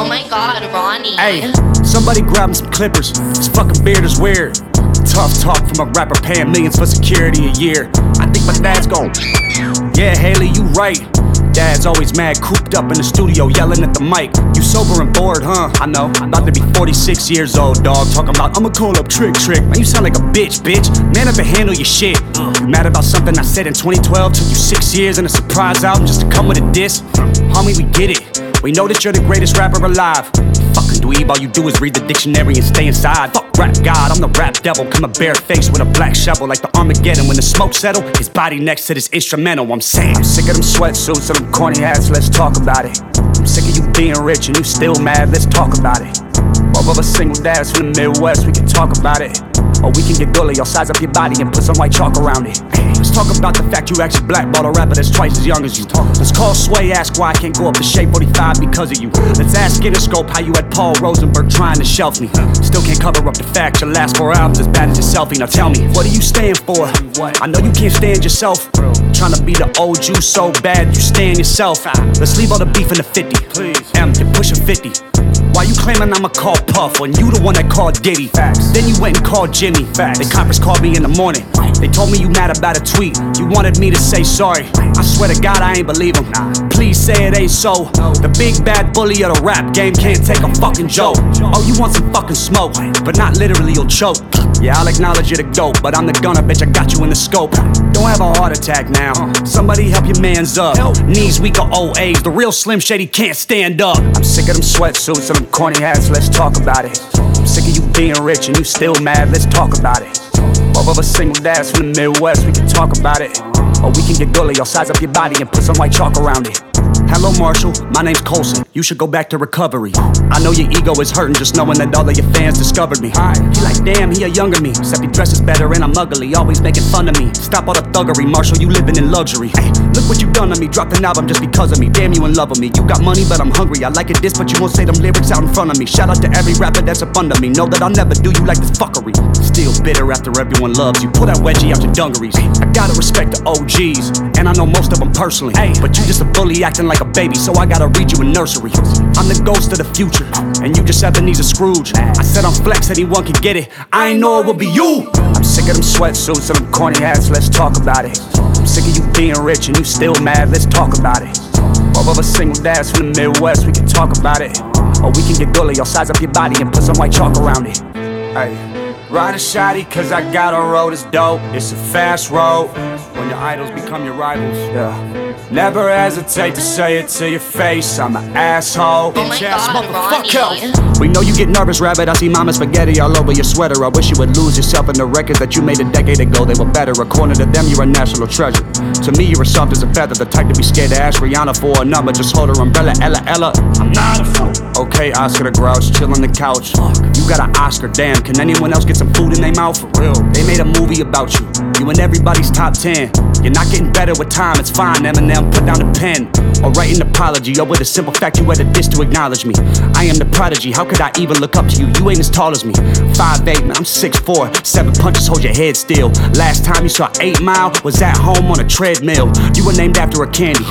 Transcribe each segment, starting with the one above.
Oh my god, Ronnie. Hey, somebody grab him some clippers. This fucking beard is weird. Tough talk from a rapper paying millions for security a year. I think my dad's gone. Yeah, Hailie, you right. Dad's always mad, cooped up in the studio, yelling at the mic. You sober and bored, huh? I know. I'm about to be 46 years old, dog. Talking about, I'ma call up Trick Trick. Man, you sound like a bitch, bitch. Man up and handle your shit. You mad about something I said in 2012? Took you six years and a surprise album just to come with a diss? Homie, we get it. We know that you're the greatest rapper alive. Fucking dweeb, all you do is read the dictionary and stay inside. Fuck rap god, I'm the rap devil. Come a bare face with a black shovel like the Armageddon. When the smoke settle, his body next to this instrumental. I'm saying, I'm sick of them sweatsuits and them corny hats. Let's talk about it. I'm sick of you being rich and you still mad. Let's talk about it. Both of us single dads from the Midwest, we can talk about it. Or we can get gully, I'll size up your body and put some white chalk around it. Talk about the fact you actually blackball a rapper that's twice as young as you. Let's call Sway, ask why I can't go up to Shade 45 because of you. Let's ask Interscope how you had Paul Rosenberg trying to shelf me. Still can't cover up the fact your last four albums as bad as your selfie. Now tell me, what do you stand for? I know you can't stand yourself. Trying to be the old you so bad you stand yourself. Let's leave all the beef in the 50. Please. M, you're pushing 50. Why you claiming I'ma call Puff when you the one that called Diddy? Facts. Then you went and called Jimmy. Facts. They conference called me in the morning. They told me you mad about a tweet. You wanted me to say sorry. I swear to God I ain't believe them. Please say it ain't so. The big bad bully of the rap game can't take a fucking joke. Oh, you want some fucking smoke, but not literally you'll choke. Yeah, I'll acknowledge you're the dope, but I'm the gunner, bitch. I got you in the scope. Don't have a heart attack now. Somebody help your man's up. Knees weak or old age. The real Slim Shady can't stand up. I'm sick of them sweatsuits and them corny hats. Let's talk about it. I'm sick of you being rich and you still mad. Let's talk about it. Both of us single dads from the Midwest. We can talk about it. Or we can get gully. I'll size up your body and put some white chalk around it. Hello, Marshall. My name's Colson. You should go back to recovery. I know your ego is hurting just knowing that all of your fans discovered me. He like, damn, he a younger me. Except he dresses better and I'm ugly. Always making fun of me. Stop all the thuggery, Marshall. You living in luxury. Hey, look what you done to me. Dropped an album just because of me. Damn, you in love with me. You got money, but I'm hungry. I like it this, but you won't say them lyrics out in front of me. Shout out to every rapper that's up under me. Know that I'll never do you like this fuckery. Still bitter after everyone loves you. Pull that wedgie out your dungarees. I gotta respect the OGs, and I know most of them personally. Hey, but you just a bully acting like a baby, so I gotta read you a nursery. I'm the ghost of the future, and you just Ebenezer Scrooge. I said I'm flex, anyone can get it. I ain't know it would be you. I'm sick of them sweatsuits and them corny hats. Let's talk about it. I'm sick of you being rich and you still mad. Let's talk about it. Both of us single dads from the Midwest. We can talk about it, or we can get gully. I'll size up your body and put some white chalk around it. Hey. Ride a shotty cause I got a road that's dope. It's a fast road idols become your rivals. Yeah. Never hesitate to say it to your face. I'm an asshole. Oh my Bitch ass God, motherfucker. We know you get nervous, rabbit. I see mama spaghetti all over your sweater. I wish you would lose yourself in the records that you made a decade ago. They were better. According to them, you're a national treasure. To me, you're as soft as a feather. The type to be scared to ask Rihanna for a number. Just hold her umbrella, Ella, Ella. I'm not a fool. Okay, Oscar the Grouch, chill on the couch. You got an Oscar, damn. Can anyone else get some food in their mouth? For real. They made a movie about you. You in everybody's top 10. You're not getting better with time, it's fine. Eminem, put down the pen. Or write an apology, or with a simple fact you had a dish to acknowledge me. I am the prodigy, how could I even look up to you? You ain't as tall as me. 5'8, man, I'm 6'4. Seven punches, hold your head still. Last time you saw 8 Mile was at home on a treadmill. You were named after a candy.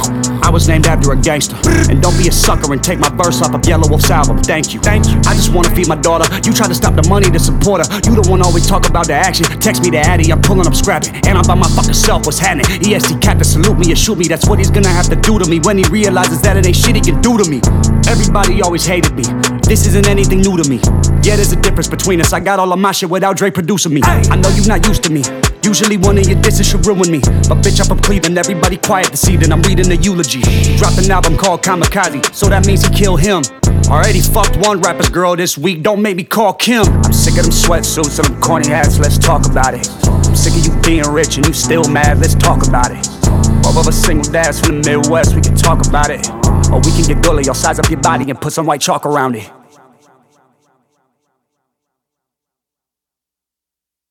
I was named after a gangster. And don't be a sucker and take my verse off of Yelawolf's album. Thank you. Thank you. I just wanna feed my daughter. You try to stop the money to support her. You the one always talk about the action. Text me the Addy, I'm pulling up scrapping. And I'm by my fucking self. What's happening? EST cat to salute me or shoot me. That's what he's gonna have to do to me when he realizes that it ain't shit he can do to me. Everybody always hated me. This isn't anything new to me. Yeah, there's a difference between us. I got all of my shit without Dre producing me. I know you're not used to me. Usually one of your disses should ruin me. But bitch, I'm from Cleveland, everybody quiet this evening. I'm reading the eulogy. Dropped an album called Kamikaze, so that means he killed him. Already fucked one rapper's girl this week, don't make me call Kim. I'm sick of them sweatsuits and them corny hats, let's talk about it. I'm sick of you being rich and you still mad, let's talk about it. Both of us single dads from the Midwest, we can talk about it. Or we can get gully, I'll size up your body and put some white chalk around it.